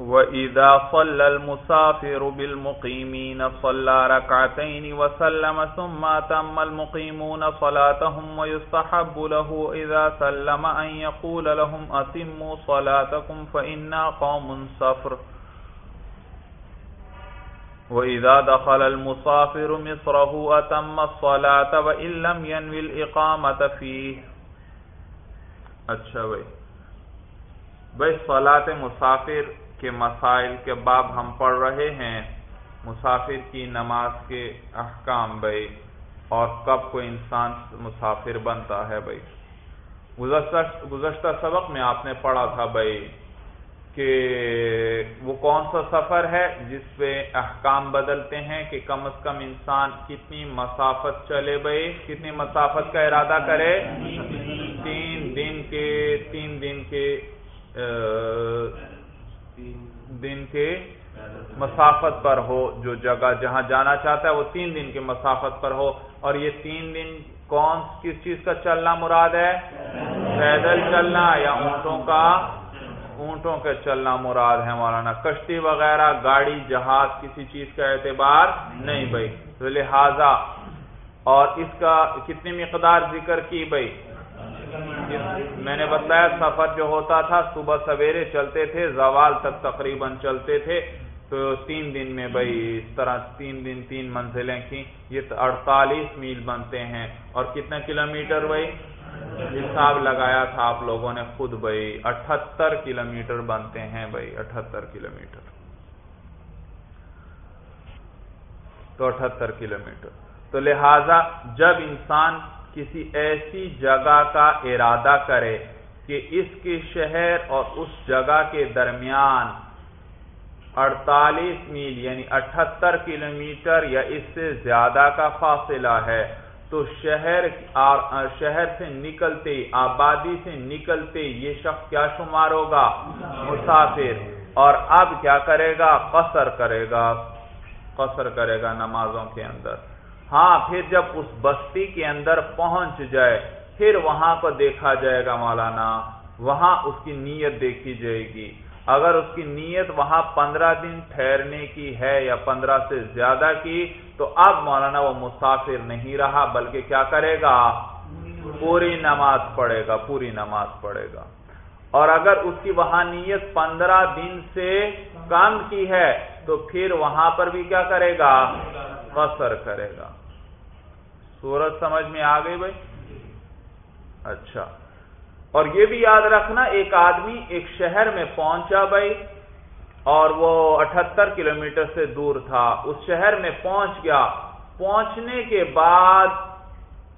وَإِذَا صَلَّى الْمُسَافِرُ بِالْمُقِيمِينَ صَلَّى رَكْعَتَيْنِ وَسَلَّمَ ثُمَّ أَتَمَّ الْمُقِيمُونَ صَلَاتَهُمْ وَيُسْتَحَبُّ لَهُ إِذَا سَلَّمَ أَن يَقُولَ لَهُمْ أَتِمُّوا صَلَاتَكُمْ فَإِنَّا قَوْمٌ صَفْرٌ وَإِذَا دَخَلَ الْمُسَافِرُ مِصْرَهُ أَتَمَّ الصَّلَاةَ وَإِن لَّمْ يَنْوِ الْإِقَامَةَ فِيهِ. اچھا بھائی. بھائی، صلاة مسافر کے مسائل کے باب ہم پڑھ رہے ہیں۔ مسافر کی نماز کے احکام بھائی۔ اور کب کوئی انسان مسافر بنتا ہے بھائی۔ گزشتہ سبق میں آپ نے پڑھا تھا بھائی کہ وہ کون سا سفر ہے جس پہ احکام بدلتے ہیں کہ کم از کم انسان کتنی مسافت چلے بھائی۔ کتنی مسافت کا ارادہ کرے۔ تین دن کے تین دن کے دن کے مسافت پر ہو، جو جگہ جہاں جانا چاہتا ہے، وہ تین دن کے مسافت پر ہو۔ اور یہ تین دن کون، کس چیز کا چلنا مراد ہے؟ پیدل چلنا یا اونٹوں کا؟ اونٹوں کے چلنا مراد ہے مولانا۔ کشتی وغیرہ، گاڑی، جہاز، کسی چیز کا اعتبار نہیں بھائی۔ لہذا، اور اس کا کتنی مقدار ذکر کی بھائی؟ میں نے بتایا سفر جو ہوتا تھا، صبح سویرے چلتے تھے، زوال تک تقریباً چلتے تھے۔ تو تین دن میں بھائی اس طرح تین دن تین منزلیں کی یہ اڑتالیس میل بنتے ہیں۔ اور کتنا کلومیٹر بھائی؟ حساب لگایا تھا آپ لوگوں نے خود بھائی۔ اٹھتر کلومیٹر بنتے ہیں بھائی، اٹھتر کلومیٹر۔ تو اٹھتر کلومیٹر۔ تو لہذا جب انسان کسی ایسی جگہ کا ارادہ کرے کہ اس کے شہر اور اس جگہ کے درمیان اڑتالیس میل یعنی اٹھتر کلومیٹر یا اس سے زیادہ کا فاصلہ ہے، تو شہر شہر سے نکلتے، آبادی سے نکلتے یہ شخص کیا شمار ہوگا؟ مسافر۔ اور اب کیا کرے گا؟ قصر کرے گا۔ قصر کرے گا نمازوں کے اندر۔ ہاں پھر جب اس بستی کے اندر پہنچ جائے، پھر وہاں کو دیکھا جائے گا مولانا، وہاں اس کی نیت دیکھی جائے گی۔ اگر اس کی نیت وہاں پندرہ دن ٹھہرنے کی ہے یا پندرہ سے زیادہ کی، تو اب مولانا وہ مسافر نہیں رہا، بلکہ کیا کرے گا؟ پوری نماز پڑھے گا، پوری نماز پڑھے گا۔ اور اگر اس کی وہاں نیت پندرہ دن سے کم کی ہے، تو پھر وہاں پر بھی کیا کرے گا؟ قصر کرے گا۔ سورج سمجھ میں آ گئی بھائی؟ اچھا۔ اور یہ بھی یاد رکھنا، ایک آدمی ایک شہر میں پہنچا بھائی، اور وہ اٹھتر کلومیٹر سے دور تھا۔ اس شہر میں پہنچ گیا۔ پہنچنے کے بعد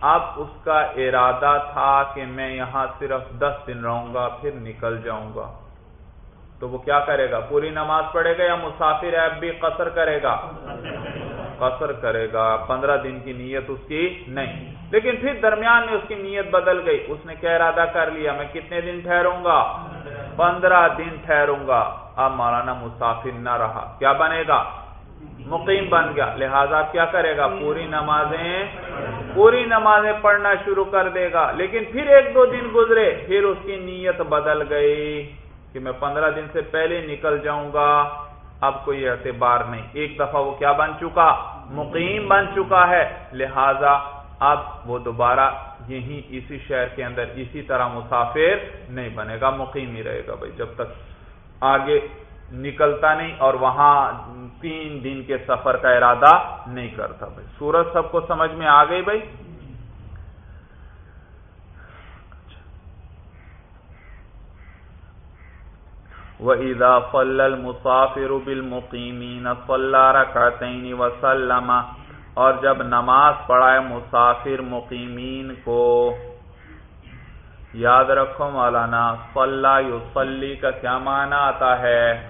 اب اس کا ارادہ تھا کہ میں یہاں صرف دس دن رہوں گا، پھر نکل جاؤں گا۔ تو وہ کیا کرے گا؟ پوری نماز پڑھے گا یا مسافر ایپ بھی قصر کرے گا۔ قصر کرے گا، پندرہ دن کی نیت اس کی نہیں۔ لیکن پھر درمیان میں اس کی نیت بدل گئی۔ اس نے کیا ارادہ کر لیا، میں کتنے دن ٹھہروں گا؟ پندرہ دن ٹھہروں گا۔ اب مولانا مسافر نہ رہا۔ کیا بنے گا؟ مقیم بن گیا۔ لہذا کیا کرے گا؟ پوری نمازیں پوری نمازیں پڑھنا شروع کر دے گا۔ لیکن پھر ایک دو دن گزرے، پھر اس کی نیت بدل گئی کہ میں پندرہ دن سے پہلے نکل جاؤں گا۔ اب کوئی اعتبار نہیں۔ ایک دفعہ وہ کیا بن چکا؟ مقیم بن چکا ہے۔ لہذا اب وہ دوبارہ یہی اسی شہر کے اندر اسی طرح مسافر نہیں بنے گا مقیم ہی رہے گا بھائی۔ جب تک آگے نکلتا نہیں اور وہاں تین دن کے سفر کا ارادہ نہیں کرتا بھائی۔ سورج سب کو سمجھ میں آ گئی بھائی؟ وَإِذَا فَلَّ الْمُسَافِرُ بِالْمُقِيمِينَ صَلَّى رَكَعَتَيْنِ وَسَلَّمَ۔ اور جب نماز پڑھائے مسافر مقیمین کو، یاد رکھو مولانا صلہ یصلی کا کیا معنی آتا ہے؟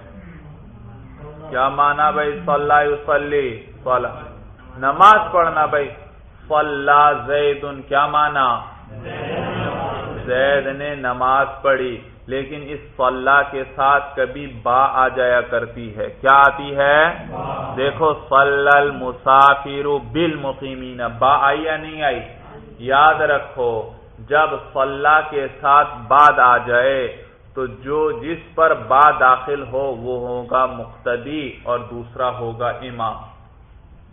کیا معنی بھائی صلہ یصلی؟ صلہ نماز پڑھنا بھائی۔ صلہ زید کیا معنی؟ زید نے نماز پڑھی۔ لیکن اس صلاح کے ساتھ کبھی با آ جایا کرتی ہے۔ کیا آتی ہے؟ دیکھو صل المسافر بالمقیمین۔ با آئی یا نہیں آئی؟ یاد رکھو، جب صلاح کے ساتھ بعد آ جائے، تو جو جس پر با داخل ہو، وہ ہوگا مقتدی اور دوسرا ہوگا امام۔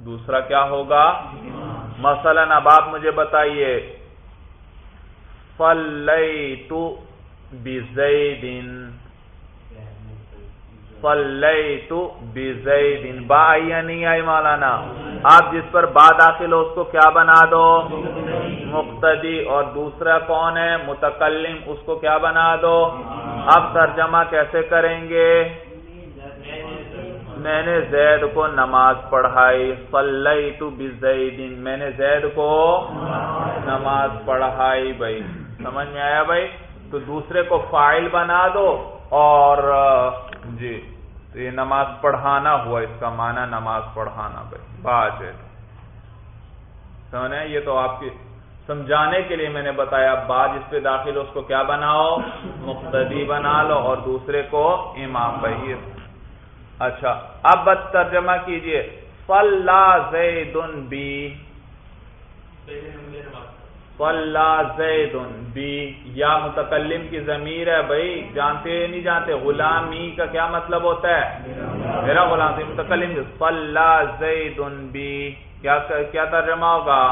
دوسرا کیا ہوگا؟ مثلا اب آپ مجھے بتائیے فلیتو بزیدن. فلیتو بزیدن. با آئی یا نہیں آئی مولانا؟ آپ جس پر با داخل ہو اس کو کیا بنا دو؟ مقتدی. اور دوسرا کون ہے؟ متکلم. اس کو کیا بنا دو؟ اب ترجمہ کیسے کریں گے؟ میں نے زید کو نماز پڑھائی. فلیتو بزیدن. میں نے زید کو نماز پڑھائی بھائی. سمجھ میں آیا بھائی؟ تو دوسرے کو فائل بنا دو اور جی تو یہ نماز پڑھانا ہوا، اس کا معنی نماز پڑھانا بھائی بات ہے۔ سمجھے یہ تو آپ کی سمجھانے کے لیے میں نے بتایا، بعد اس پہ داخل اس کو کیا بناؤ؟ مقتدی بنا لو اور دوسرے کو امام بھائی اچھا اب بس ترجمہ کیجیے۔ فلا زیدن بی۔ زید بی، یا متکلم کی ضمیر ہے بھائی، جانتے نہیں جانتے غلامی کا کیا مطلب ہوتا ہے؟ میرا غلام سے متکلم فلا زید بی، کیا ترجمہ ہوگا؟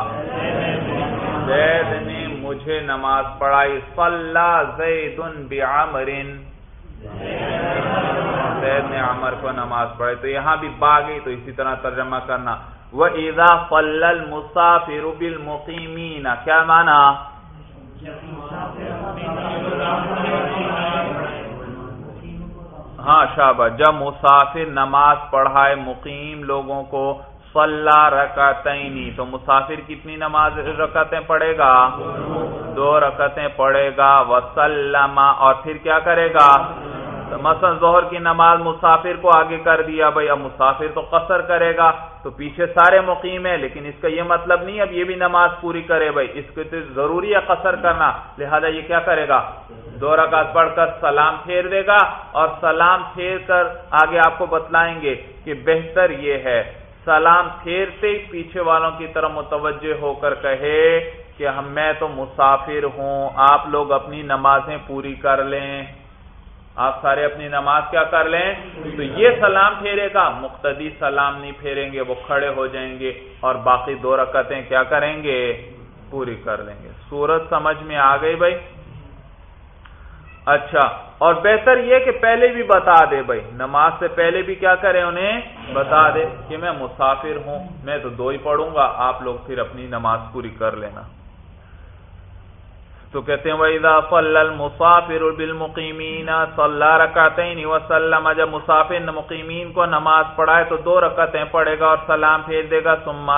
زید نے مجھے نماز پڑھائی۔ فلا زید بعمرن زید نے عمر کو نماز پڑھائی، تو یہاں بھی باغی، تو اسی طرح ترجمہ کرنا۔ وَإِذَا فَلَّ الْمُسَافِرُ بِالْمُقِيمِينَ۔ کیا معنی؟ ہاں شابہ جب مسافر نماز پڑھائے مقیم لوگوں کو صلح رکعتینی، تو مسافر کتنی نماز رکعتیں پڑھے گا؟ دو رکعتیں پڑھے گا۔ وسلم اور پھر کیا کرے گا؟ مثلا ظہر کی نماز مسافر کو آگے کر دیا بھائی اب مسافر تو قصر کرے گا، تو پیچھے سارے مقیم ہیں، لیکن اس کا یہ مطلب نہیں، اب یہ بھی نماز پوری کرے بھائی اس کو تو ضروری ہے قصر کرنا، لہذا یہ کیا کرے گا؟ دو رکعت پڑھ کر سلام پھیر دے گا، اور سلام پھیر کر آگے آپ کو بتلائیں گے کہ بہتر یہ ہے۔ سلام پھیرتے ہی پیچھے والوں کی طرف متوجہ ہو کر کہے کہ ہم میں تو مسافر ہوں، آپ لوگ اپنی نمازیں پوری کر لیں۔ آپ سارے اپنی نماز کیا کر لیں؟ تو یہ سلام پھیرے گا، مقتدی سلام نہیں پھیریں گے، وہ کھڑے ہو جائیں گے اور باقی دو رکعتیں کیا کریں گے؟ پوری کر لیں گے۔ سورت سمجھ میں آ گئی بھائی؟ اچھا اور بہتر یہ کہ پہلے بھی بتا دے بھائی۔ نماز سے پہلے بھی کیا کریں انہیں؟ بتا دے کہ میں مسافر ہوں، میں تو دو ہی پڑھوں گا، آپ لوگ پھر اپنی نماز پوری کر لینا۔ تو کہتے ہیں، وَإِذَا صَلَّ الْمُصَافِرُ بِالْمُقِيمِينَ صَلَّى رَكَعْتَيْنِ وَسَلَّمَ، جب مسافر مقیمین کو نماز پڑھائے تو دو رکعتیں پڑھے گا اور سلام پھیر دے گا، ثُمَّ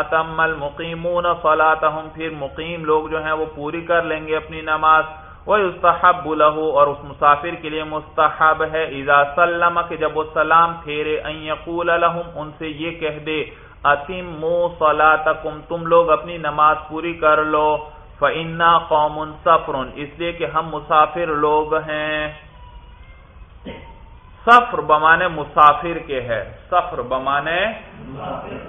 أَتَمَّ الْمُقِيمُونَ صَلَاتَهُمْ۔ پھر مقیم لوگ جو ہیں وہ پوری کر لیں گے اپنی نماز۔ وَيُسْتَحَبُّ لَهُ، اور اس مسافر کے لیے مستحب ہے۔ اذا سلم، کہ جب وہ سلام پھیرے ان يقول لهم، ان سے یہ کہہ دے۔ اتمو صلاتکم تم لوگ اپنی نماز پوری کر لو، فإنا قوم سفر اس لیے کہ ہم مسافر لوگ ہیں۔ سفر بمانے مسافر کے ہے۔ سفر بمانے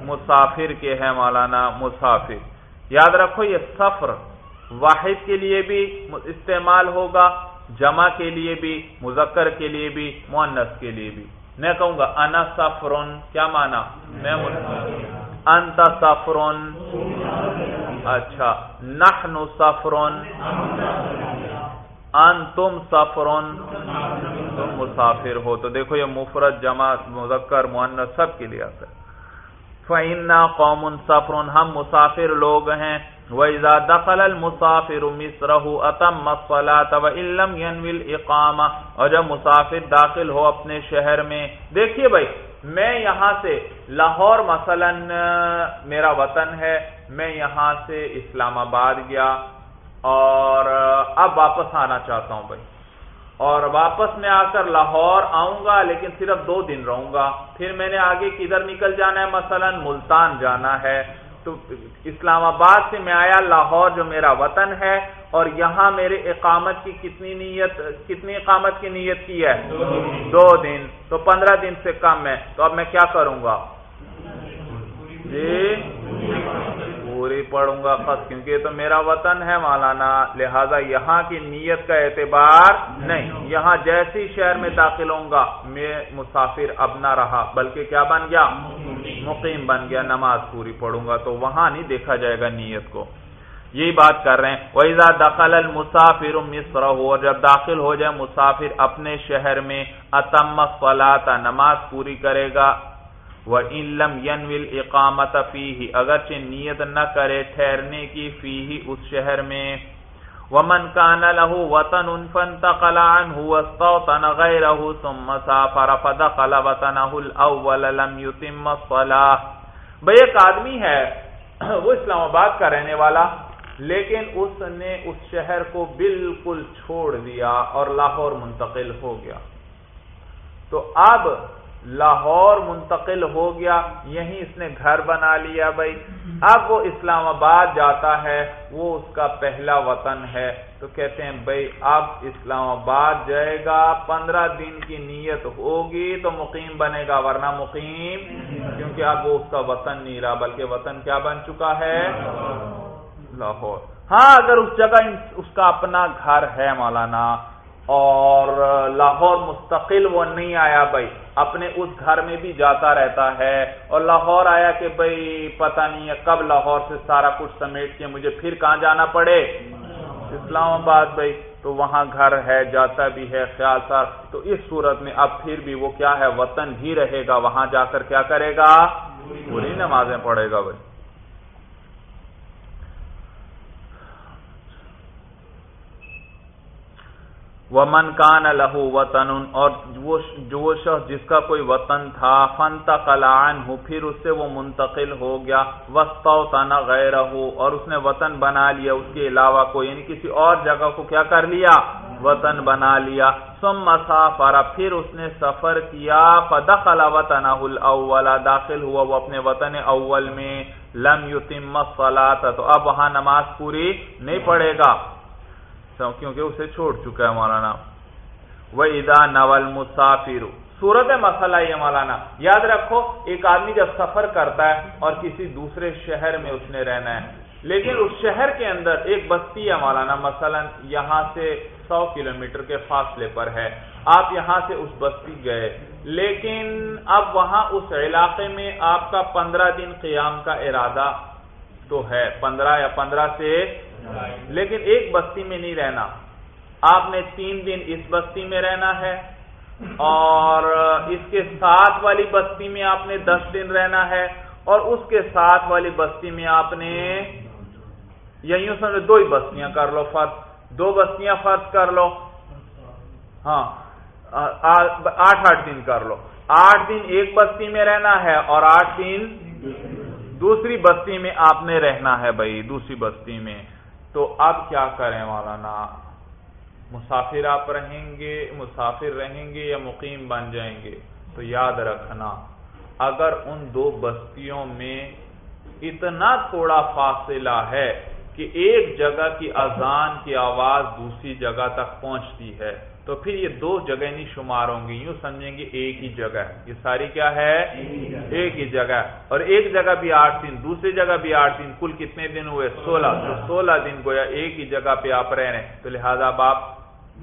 مسافر کے ہے، مولانا مسافر۔ یاد رکھو، یہ سفر واحد کے لیے بھی استعمال ہوگا، جمع کے لیے بھی، مذکر کے لیے بھی مونس کے لیے بھی۔ میں کہوں گا، انا سفرون کیا مانا؟ میں انت سفرون اچھا نحن سفرون ان تم سفرون تم مسافر ہو۔ تو دیکھو، یہ مفرد جمع مذکر معنس سب کے لیے آتا ہے۔ فَإِنَّا قَوْمٌ سَفْرٌ، ہم مسافر لوگ ہیں۔ وَإِذَا دَخَلَ الْمُسَافِرُ مِصْرَهُ، أَتَمَّ الصَّلَاةَ وَإِن لَّمْ يَنْوِ الْإِقَامَةَ۔ اور جب مسافر داخل ہو اپنے شہر میں، دیکھیے بھائی، میں یہاں سے لاہور مثلا، میرا وطن ہے، میں یہاں سے اسلام آباد گیا۔ اور اب واپس آنا چاہتا ہوں بھائی۔ اور واپس میں آ کر لاہور آؤں گا لیکن صرف دو دن رہوں گا۔ پھر میں نے آگے کدھر نکل جانا ہے؟ مثلا ملتان جانا ہے۔ تو اسلام آباد سے میں آیا لاہور جو میرا وطن ہے اور یہاں میرے اقامت کی کتنی نیت کتنی اقامت کی نیت کی ہے؟ دو دن۔ تو پندرہ دن سے کم ہے۔ تو اب میں کیا کروں گا؟ جی۔ پوری پڑھوں گا خط کیونکہ یہ تو میرا وطن ہے مولانا، لہذا یہاں کی نیت کا اعتبار نہیں۔ یہاں جیسی شہر میں داخل ہوں گا، میں مسافر اب نہ رہا، بلکہ کیا بن گیا؟ مقیم بن گیا، نماز پوری پڑھوں گا، تو وہاں نہیں دیکھا جائے گا نیت کو۔ یہی بات کر رہے ہیں۔ وَإِذَا دَخَلَ الْمُسَافِرُ مِصْرَهُ، اور جب داخل ہو جائے، مسافر اپنے شہر میں اتم الصلاة، نماز پوری کرے گا۔ وَإِن لَمْ يَنْوِ الْإِقَامَةَ فِيهِ، اگرچہ نیت نہ کرے ٹھہرنے کی فیہ اس شہر میں۔ وَمَنْ كَانَ لَهُ وَطَنٌ فَانْتَقَلَ عَنْهُ وَاسْتَوْطَنَ غَيْرَهُ ثُمَّ سَافَرَ فَدَخَلَ وَطَنَهُ الْأَوَّلَ لَمْ يُتِمَّ الصَّلَاةَ۔ بھئی ایک آدمی ہے، وہ اسلام آباد کا رہنے والا، لیکن اس نے اس شہر کو بالکل چھوڑ دیا اور لاہور منتقل ہو گیا۔ تو اب لاہور منتقل ہو گیا، یہیں اس نے گھر بنا لیا بھائی۔ اب وہ اسلام آباد جاتا ہے، وہ اس کا پہلا وطن ہے۔ تو کہتے ہیں، بھائی، اب اسلام آباد جائے گا، پندرہ دن کی نیت ہوگی تو مقیم بنے گا۔ ورنہ مقیم کیونکہ اب وہ اس کا وطن نہیں رہا، بلکہ وطن کیا بن چکا ہے؟ لاہور۔ ہاں اگر اس جگہ اس کا اپنا گھر ہے مولانا اور لاہور مستقل وہ نہیں آیا بھائی۔ اپنے اس گھر میں بھی جاتا رہتا ہے۔ اور لاہور آیا کہ بھائی، پتہ نہیں ہے کب لاہور سے سارا کچھ سمیٹ کے مجھے پھر کہاں جانا پڑے۔ اسلام آباد بھائی، تو وہاں گھر ہے، جاتا بھی ہے، خیال سا۔ تو اس صورت میں اب پھر بھی وہ کیا ہے، وطن ہی رہے گا۔ وہاں جا کر کیا کرے گا؟ پوری نمازیں پڑھے گا بھائی۔ وہ من کان لہو وطن، اور جو شخص جس کا کوئی وطن تھا فن تقلان ہو پھر اس سے وہ منتقل ہو گیا وسط تنا غیر اور اس نے وطن بنا لیا، اس کے علاوہ کو یعنی کسی اور جگہ کو کیا کر لیا؟ وطن بنا لیا۔ سم مسافر پھر اس نے سفر کیا، فدخل وطن اولا داخل ہوا وہ اپنے وطن اول میں، لم یتم الصلاۃ تو اب وہاں نماز پوری نہیں پڑے گا۔ کیونکہ اسے چھوڑ چکا ہے مولانا۔ وہ ادا نول مسافر صورت مسئلہ یہ مولانا، یاد رکھو، ایک آدمی جب سفر کرتا ہے اور کسی دوسرے شہر میں اس نے رہنا ہے، لیکن اس شہر کے اندر ایک بستی ہے مولانا، مثلا یہاں سے سو کلومیٹر کے فاصلے پر ہے۔ آپ یہاں سے اس بستی گئے، لیکن اب وہاں اس علاقے میں آپ کا پندرہ دن قیام کا ارادہ تو ہے، پندرہ یا پندرہ سے لیکن ایک بستی میں نہیں رہنا۔ آپ نے تین دن اس بستی میں رہنا ہے اور اس کے ساتھ والی بستی میں آپ نے دس دن رہنا ہے اور اس کے ساتھ والی بستی میں آپ نے یہی سمجھو دو ہی بستیاں کر لو فرض دو بستیاں فرض کر لو۔ ہاں آٹھ آٹھ دن کر لو۔ آٹھ دن ایک بستی میں رہنا ہے اور آٹھ دن دوسری بستی میں آپ نے رہنا ہے بھائی، دوسری بستی میں۔ تو اب کیا کریں مولانا؟ مسافر آپ رہیں گے، مسافر رہیں گے یا مقیم بن جائیں گے؟ تو یاد رکھنا، اگر ان دو بستیوں میں اتنا تھوڑا فاصلہ ہے کہ ایک جگہ کی اذان کی آواز دوسری جگہ تک پہنچتی ہے تو پھر یہ دو جگہ نہیں شمار ہوں گی، یوں سمجھیں گے ایک ہی جگہ یہ ساری کیا ہے؟ ایک ہی جگہ اور ایک جگہ بھی آٹھ دن، دوسری جگہ بھی آٹھ دن، کل کتنے دن ہوئے؟ سولہ۔ تو سولہ دن گویا ایک ہی جگہ پہ آپ رہ رہے ہیں۔ تو لہذا آپ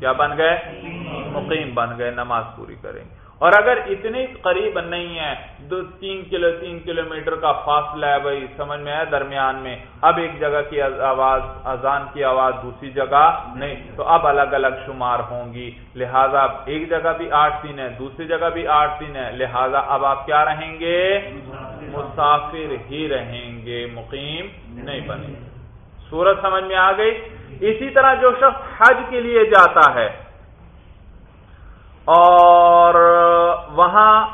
کیا بن گئے؟ مقیم بن گئے، نماز پوری کریں گے۔ اور اگر اتنی قریب نہیں ہے، دو تین کلو تین کلو میٹر کا فاصلہ ہے بھائی، سمجھ میں ہے درمیان میں۔ اب ایک جگہ کی آواز اذان کی آواز دوسری جگہ نہیں، تو اب الگ الگ شمار ہوں گی۔ لہذا ایک جگہ بھی آٹھ دن ہے، دوسری جگہ بھی آٹھ دن ہے۔ لہذا اب آپ کیا رہیں گے؟ مسافر ہی رہیں گے، مقیم نہیں بنے۔ سورج سمجھ میں آ گئی؟ اسی طرح جو شخص حج کے لیے جاتا ہے اور وہاں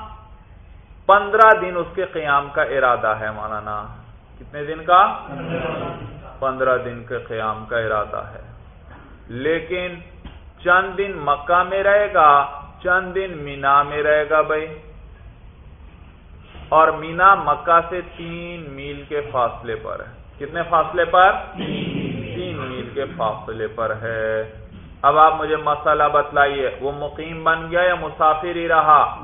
پندرہ دن اس کے قیام کا ارادہ ہے مولانا۔ کتنے دن کا؟ پندرہ دن کے قیام کا ارادہ ہے۔ لیکن چند دن مکہ میں رہے گا، چند دن مینا میں رہے گا بھائی۔ اور مینا مکہ سے تین میل کے فاصلے پر ہے۔ کتنے فاصلے پر؟ تین میل۔ کے فاصلے پر ہے۔ اب آپ مجھے مسئلہ بتلائیے، وہ مقیم بن گیا یا مسافر ہی رہا؟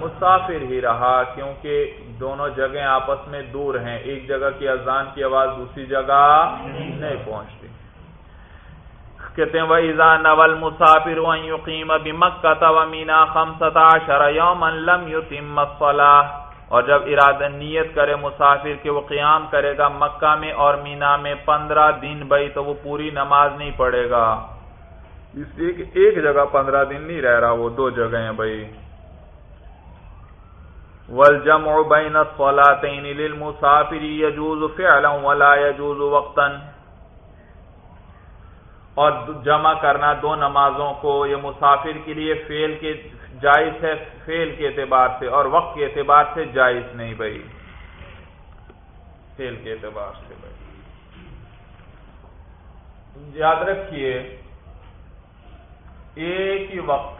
مسافر ہی رہا، کیونکہ دونوں جگہیں آپس میں دور ہیں، ایک جگہ کی اذان کی آواز دوسری جگہ نہیں پہنچتی۔ کہتے ہیں، وَإِذَا نَوَ الْمُسَافِرُ أَن يُقِيمَ بِمَكَّةَ وَمِنَا خَمْسَةَ عَشَرَ يَوْمًا لَمْ يُتِمَّ الصَّلَاةَ۔ اور جب ارادہ نیت کرے مسافر کہ وہ قیام کرے گا مکہ میں اور مینا میں پندرہ دن بھائی، تو وہ پوری نماز نہیں پڑھے گا۔ اس لیے کہ ایک جگہ پندرہ دن نہیں رہ رہا، وہ دو جگہ ہیں بھائی۔ والجمع بین الصلاتین للمسافر يجوز فعلا ولا يجوز وقتا۔ اور جمع کرنا دو نمازوں کو، یہ مسافر کے لیے فیل کے جائز ہے فیل کے اعتبار سے، اور وقت کے اعتبار سے جائز نہیں بھائی۔ فیل کے اعتبار سے بھائی۔ یاد رکھیے ایک ہی وقت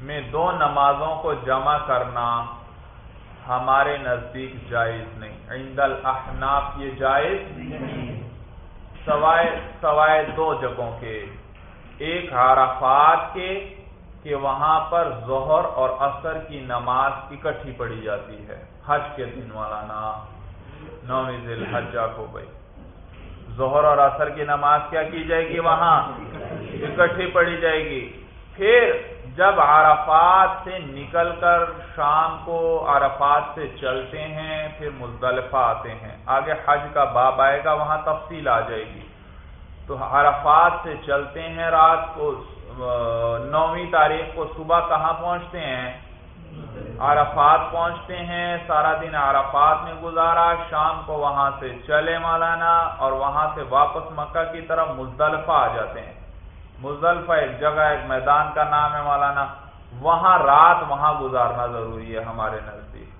میں دو نمازوں کو جمع کرنا ہمارے نزدیک جائز نہیں۔ عند الاحناف یہ جائز سوائے سوائے دو جگہوں کے۔ ایک عرفات کے کہ وہاں پر ظہر اور عصر کی نماز اکٹھی پڑی جاتی ہے۔ حج کے دن والا نا نویں ذیل حجہ کو بھائی۔ ظہر اور عصر کی نماز کیا کی جائے گی وہاں؟ اکٹھی پڑی جائے گی۔ پھر جب عرفات سے نکل کر شام کو عرفات سے چلتے ہیں، پھر مزدلفہ آتے ہیں۔ آگے حج کا باب آئے گا، وہاں تفصیل آ جائے گی۔ تو عرفات سے چلتے ہیں رات کو نویں تاریخ کو صبح کہاں پہنچتے ہیں؟ عرفات پہنچتے ہیں۔ سارا دن عرفات میں گزارا، شام کو وہاں سے چلے مولانا اور وہاں سے واپس مکہ کی طرف مزدلفہ آ جاتے ہیں۔ مزدلفہ ایک جگہ ایک میدان کا نام ہے مولانا۔ وہاں رات وہاں گزارنا ضروری ہے ہمارے نزدیک۔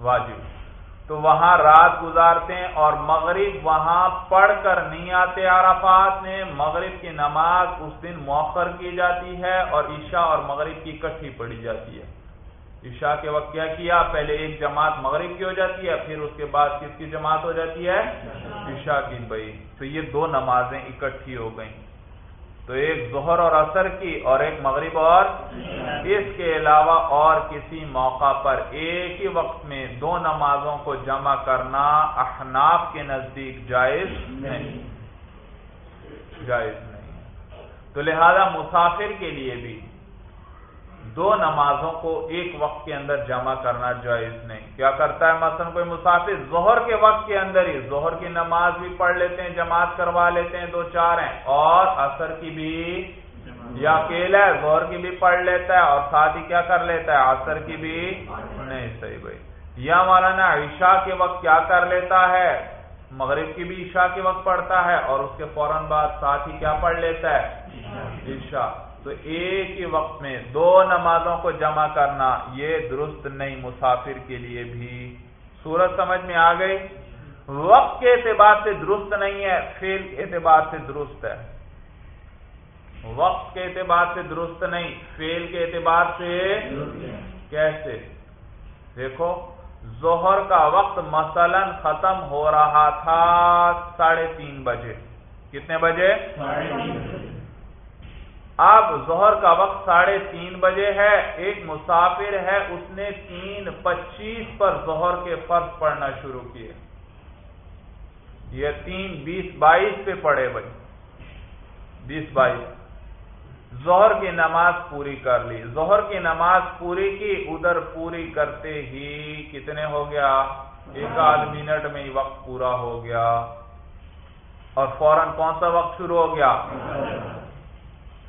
واجب۔ تو وہاں رات گزارتے ہیں اور مغرب وہاں پڑھ کر نہیں آتے عرفات میں مغرب کی نماز اس دن موخر کی جاتی ہے اور عشاء اور مغرب کی کٹھی پڑی جاتی ہے۔ عشاء کے وقت کیا کیا؟ پہلے ایک جماعت مغرب کی ہو جاتی ہے، پھر اس کے بعد کس کی جماعت ہو جاتی ہے؟ عشاء کی بھائی۔ تو یہ دو نمازیں اکٹھی ہو گئیں۔ تو ایک ظہر اور اثر کی اور ایک مغرب اور اس کے علاوہ اور کسی موقع پر ایک ہی وقت میں دو نمازوں کو جمع کرنا احناف کے نزدیک جائز نہیں۔ جائز نہیں۔ تو لہذا مسافر کے لیے بھی دو نمازوں کو ایک وقت کے اندر جمع کرنا جائز نہیں۔ کیا کرتا ہے مثلا کوئی مسافر ظہر کے وقت کے اندر ہی، ظہر کی نماز بھی پڑھ لیتے ہیں، جماعت کروا لیتے ہیں، دو چار ہیں، اور اثر کی بھی یا اکیلا ہے، ظہر کی بھی پڑھ لیتا ہے، اور ساتھ ہی کیا کر لیتا ہے؟ اثر کی بھی نہیں، صحیح بھائی۔ یا مولانا عشاء کے وقت کیا کر لیتا ہے؟ مغرب کی بھی عشاء کے وقت پڑھتا ہے، اور اس کے فوراً بعد ساتھ ہی کیا پڑھ لیتا ہے؟ عشاء۔ تو ایک ہی وقت میں دو نمازوں کو جمع کرنا یہ درست نہیں، مسافر کے لیے بھی۔ سورج سمجھ میں آ گئی؟ وقت کے اعتبار سے درست نہیں ہے فیل کے اعتبار سے درست ہے۔ وقت کے اعتبار سے درست نہیں فیل کے اعتبار سے کیسے؟ دیکھو، ظہر کا وقت مثلا ختم ہو رہا تھا ساڑھے تین بجے۔ کتنے بجے۔ اب ظہر کا وقت ساڑھے تین بجے ہے، ایک مسافر ہے، اس نے تین پچیس پر ظہر کے فرض پڑھنا شروع کیے۔ یہ تین بیس بائیس پہ پڑے بھائی۔ بیس بائیس۔ ظہر کی نماز پوری کر لی۔ ظہر کی نماز پوری کی، ادھر پوری کرتے ہی کتنے ہو گیا؟ ایک آدھ منٹ میں ہی وقت پورا ہو گیا۔ اور فوراً کون سا وقت شروع ہو گیا؟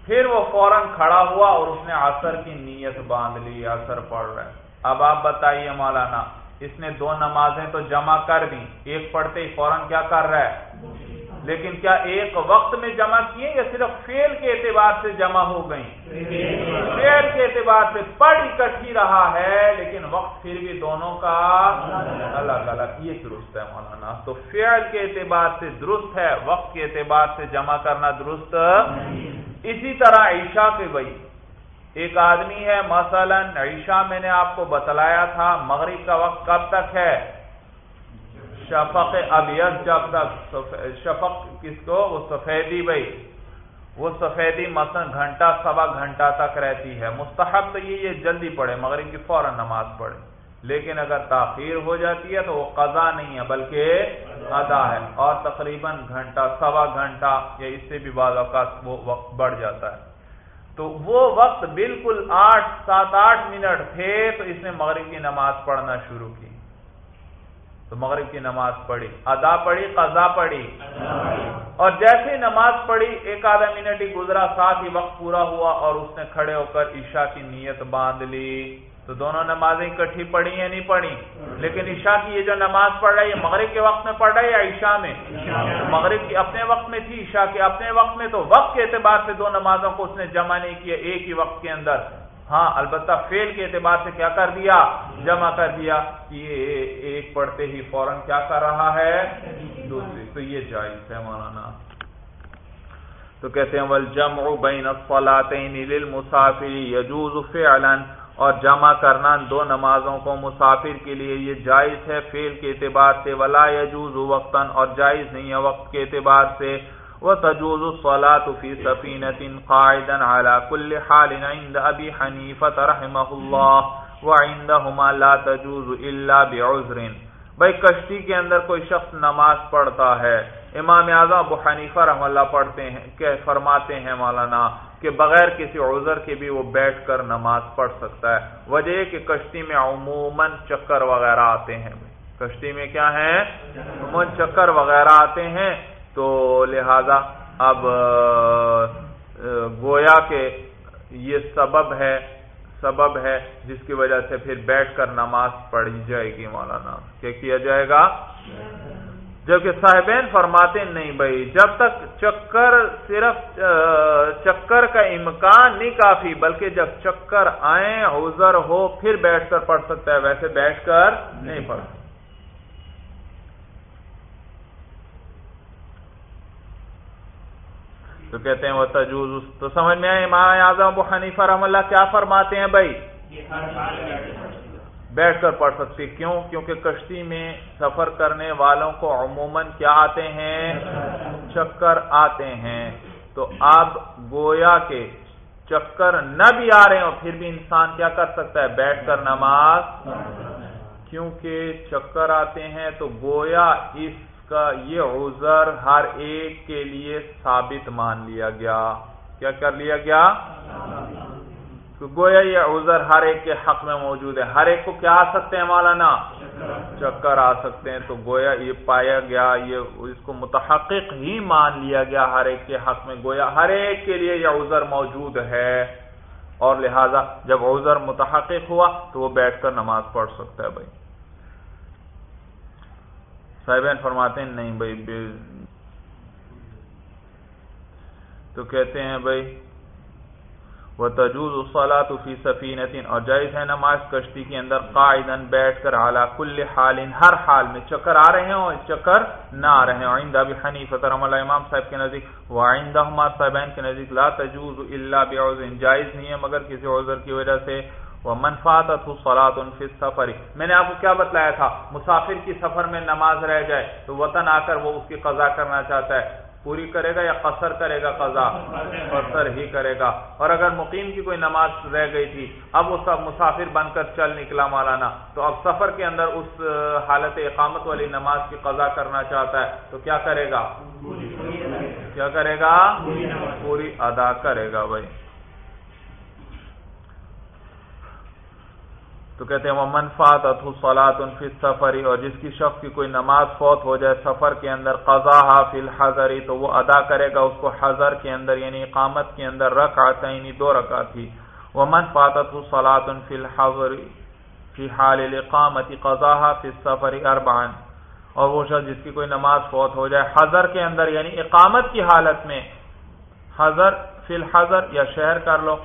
پھر وہ فوراً کھڑا ہوا اور اس نے عصر کی نیت باندھ لی، عصر پڑھ رہا ہے۔ اب آپ بتائیے مولانا، اس نے دو نمازیں تو جمع کر دی ایک پڑھتے ہی فوراً کیا کر رہا ہے؟ لیکن کیا ایک وقت میں جمع کیے یا صرف فیل کے اعتبار سے جمع ہو گئی فیل کے اعتبار سے پڑھ اکٹھی رہا ہے، لیکن وقت پھر بھی دونوں کا الگ الگ۔ یہ درست ہے مولانا۔ تو فیل کے اعتبار سے درست ہے، وقت کے اعتبار سے جمع کرنا درست اسی طرح عشاء کے بھائی ایک آدمی ہے، مثلا عشاء میں نے آپ کو بتلایا تھا، مغرب کا وقت کب تک ہے؟ شفق ابیض جب تک۔ شفق کس کو؟ وہ سفیدی بھائی۔ وہ سفیدی مثلا گھنٹہ، سوا گھنٹہ تک رہتی ہے۔ مستحب تو یہ جلدی پڑھے، مغرب کی فوراً نماز پڑھے۔ لیکن اگر تاخیر ہو جاتی ہے تو وہ قضا نہیں ہے، بلکہ ادا ہے۔ اور تقریباً گھنٹہ، سوا گھنٹہ، یا اس سے بھی بعض اوقات وہ وقت بڑھ جاتا ہے۔ تو وہ وقت بالکل آٹھ، سات، آٹھ منٹ تھے تو اس نے مغرب کی نماز پڑھنا شروع کی۔ تو مغرب کی نماز پڑھی، ادا پڑھی، قضا پڑھی۔ اور جیسے نماز پڑھی، ایک آدھا منٹ ہی گزرا، ساتھ ہی وقت پورا ہوا اور اس نے کھڑے ہو کر عشاء کی نیت باندھ لی۔ تو دونوں نمازیں اکٹھی پڑھی یا نہیں پڑھی؟ لیکن عشاء کی یہ جو نماز پڑھ رہا ہے یہ مغرب کے وقت میں پڑھ رہا ہے یا عشاء میں؟ مغرب کی اپنے وقت میں تھی، عشاء کے اپنے وقت میں، تو وقت کے اعتبار سے دو نمازوں کو اس نے جمع نہیں کیا ایک ہی وقت کے اندر۔ ہاں البتہ فیل کے اعتبار سے کیا کر دیا؟ جمع کر دیا کہ یہ ایک پڑھتے ہی فوراً کیا کر رہا ہے؟ دوسری تو یہ جائز ہے مولانا۔ تو کہتے ہیں، والجمع بین الصلاتین للمسافر، یجوز فعلا۔ اور جمع کرنا دو نمازوں کو مسافر کے لیے یہ جائز ہے فیل کے اعتبار سے، ولا یجوز وقتاً، اور جائز نہیں ہے وقت کے اعتبار سے۔ وتجوز الصلاة في سفينة قاعدا على كل حال عند أبي حنيفة رحمه الله وعندهما لا تجوز إلا بعذر۔ بھائی کشتی کے اندر کوئی شخص نماز پڑھتا ہے امام اعظم ابو حنیفہ رحم اللہ پڑھتے ہیں، کہ فرماتے ہیں مولانا کہ بغیر کسی عذر کے بھی وہ بیٹھ کر نماز پڑھ سکتا ہے۔ وجہ کہ کشتی میں عموماً چکر وغیرہ آتے ہیں۔ کشتی میں کیا ہے؟ عموماً چکر وغیرہ آتے ہیں۔ تو لہذا اب گویا کہ یہ سبب ہے سبب ہے جس کی وجہ سے پھر بیٹھ کر نماز پڑھی جائے گی مولانا۔ کیا کیا جائے گا؟ جبکہ صاحبین فرماتے نہیں بھائی جب تک چکر صرف چکر کا امکان نہیں کافی بلکہ جب چکر آئیں عذر ہو پھر بیٹھ کر پڑھ سکتا ہے ویسے بیٹھ کر نہیں پڑھ سکتا تو کہتے ہیں وہ تجوز تو سمجھ میں آئے امام اعظم ابو حنیفہ رحم اللہ کیا فرماتے ہیں بھائی؟ بیٹھ کر پڑھ سکتے کیوں؟ کیونکہ کشتی میں سفر کرنے والوں کو عموماً کیا آتے ہیں؟ چکر آتے ہیں۔ تو اب گویا کے چکر نہ بھی آ رہے ہوں پھر بھی انسان کیا کر سکتا ہے؟ بیٹھ کر نماز۔ کیونکہ چکر آتے ہیں تو گویا اس کا یہ عذر ہر ایک کے لیے ثابت مان لیا گیا۔ کیا کر لیا گیا؟ گویا یہ عذر ہر ایک کے حق میں موجود ہے۔ ہر ایک کو کیا آ سکتے ہیں مولانا؟ چکر آ سکتے ہیں۔ تو گویا یہ پایا گیا، یہ اس کو متحقق ہی مان لیا گیا ہر ایک کے حق میں۔ گویا ہر ایک کے لیے یہ عذر موجود ہے۔ اور لہذا جب عذر متحقق ہوا تو وہ بیٹھ کر نماز پڑھ سکتا ہے بھائی۔ صاحبین فرماتے ہیں، نہیں بھائی تو کہتے ہیں بھائی وہ تجوز الصلاۃ فی سفینتین اور جائز ہے نماز کشتی کے اندر قائدن بیٹھ کر اعلیٰ کل حال، ہر حال میں چکر آ رہے ہیں اور چکر نہ آ رہے ہیں آئندہ بھی حنیف رحم اللہ امام صاحب کے نزدیک وہ آئندہ صاحبین کے نزدیک، لا تجوز اللہ بعذر. جائز نہیں ہے مگر کسی عذر کی وجہ سے. وہ منفاط صلاۃ فی سفر میں نے آپ کو کیا بتلایا تھا؟ مسافر کی سفر میں نماز رہ جائے تو وطن آ کر وہ اس کی قضا کرنا چاہتا ہے. پوری کرے گا یا قصر کرے گا قضا؟ قصر ہی کرے گا۔ اور اگر مقیم کی کوئی نماز رہ گئی تھی، اب وہ سب مسافر بن کر چل نکلا مولانا۔ تو اب سفر کے اندر اس حالت اقامت والی نماز کی قضا کرنا چاہتا ہے، تو کیا کرے گا؟ کیا کرے گا؟ پوری ادا کرے گا بھائی۔ تو کہتے ہیں وہ منفاط اتوسلات فی سفری اور جس کی شخص کی کوئی نماز فوت ہو جائے سفر کے اندر قضا فی الحضری تو وہ ادا کرے گا اس کو حضر کے اندر یعنی اقامت کے اندر رکھ آتا یعنی دو رکھا تھی وہ منفاط اتوسلات فی الحضری فی حال اقامت قضا فی سفری اربان اور وہ شخص جس کی کوئی نماز فوت ہو جائے حضر کے اندر یعنی اقامت کی حالت میں حضر فی الحضر یا شہر کر لو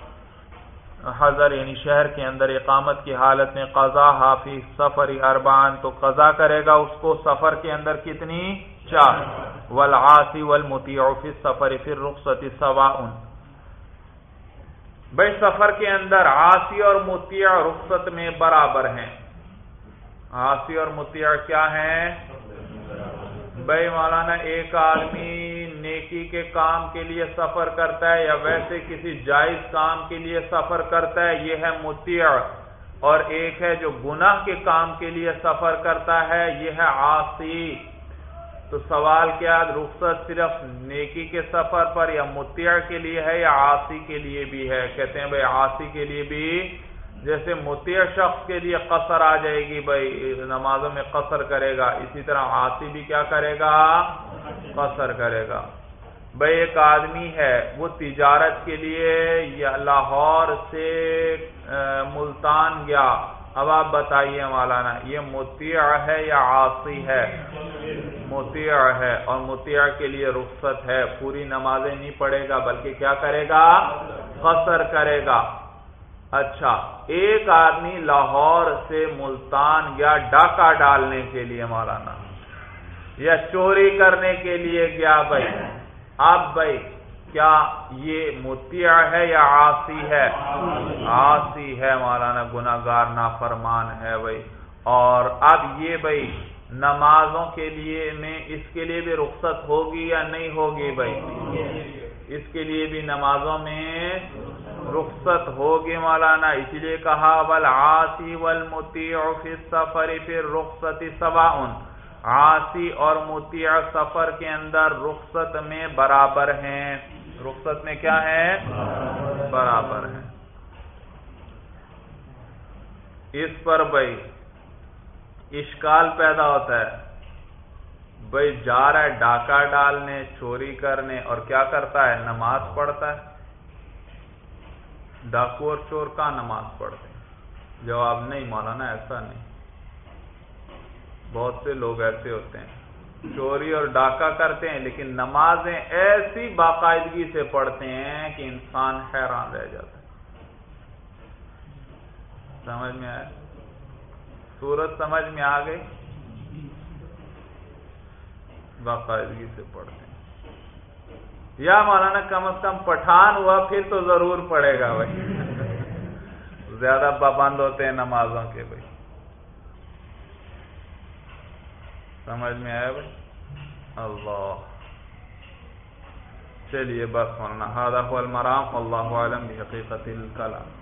حضر یعنی شہر کے اندر اقامت کی حالت میں قضا حافظ سفر اربان تو قضا کرے گا اس کو سفر کے اندر کتنی؟ چار۔ ولآسی ولمتی فی سفر پھر رخصت سوا بھائی، سفر کے اندر آسی اور متیع رخصت میں برابر ہیں۔ آسی اور متیع کیا ہیں؟ بھائی، مولانا، ایک آدمی نیکی کے کام کے لیے سفر کرتا ہے یا ویسے کسی جائز کام کے لیے سفر کرتا ہے، یہ ہے متیع اور ایک ہے جو گناہ کے کام کے لیے سفر کرتا ہے، یہ ہے عاصی۔ تو سوال کیا، رخصت صرف نیکی کے سفر پر یا متیع کے لیے ہے یا عاصی کے لیے بھی ہے؟ کہتے ہیں بھائی عاصی کے لیے بھی۔ جیسے متیع شخص کے لیے قصر آ جائے گی، بھائی نمازوں میں قصر کرے گا، اسی طرح آسی بھی کیا کرے گا؟ قصر کرے گا۔ بھائی ایک آدمی ہے، وہ تجارت کے لیے یا لاہور سے ملتان گیا۔ اب آپ بتائیے مولانا، یہ متیع ہے یا آسی ہے؟ متیع ہے اور متیع کے لیے رخصت ہے۔ پوری نمازیں نہیں پڑھے گا، بلکہ کیا کرے گا؟ قصر کرے گا۔ اچھا ایک آدمی لاہور سے ملتان گیا ڈاکہ ڈالنے کے لیے مولانا، یا چوری کرنے کے لیے گیا بھائی اب بھائی، کیا یہ متیع ہے یا آسی ہے؟ آسی ہے مولانا گناگار نافرمان ہے بھائی۔ اور اب یہ بھائی، نمازوں کے لیے میں اس کے لیے بھی رخصت ہوگی یا نہیں ہوگی بھائی؟ اس کے لیے بھی نمازوں میں رخصت ہوگی مولانا۔ اسی لیے کہا بل آسی ول موتی سفر پھر رخصتی سوا آسی اور متیع سفر کے اندر رخصت میں برابر ہیں۔ رخصت میں کیا ہے؟ برابر ہے اس پر بھائی اشکال پیدا ہوتا ہے۔ بھائی جا رہا ہے ڈاکہ ڈالنے، چوری کرنے اور کیا کرتا ہے؟ نماز پڑھتا ہے۔ ڈاکو اور چور کا نماز پڑھتے ہیں؟ جواب نہیں، مولانا ایسا نہیں۔ بہت سے لوگ ایسے ہوتے ہیں۔ چوری اور ڈاکہ کرتے ہیں، لیکن نمازیں ایسی باقاعدگی سے پڑھتے ہیں کہ انسان حیران رہ جاتا ہے۔ سمجھ میں آئے سورت سمجھ میں آ گئی؟ باقاعدگی سے پڑھتے ہیں۔ یا مولانا، کم از کم پٹھان ہوا پھر تو ضرور پڑے گا بھائی۔ زیادہ پابند ہوتے ہیں نمازوں کے بھائی۔ سمجھ میں آیا بھائی؟ اللہ۔ چلیے بس مولانا المرام اللہ عالم حقیقت الکلام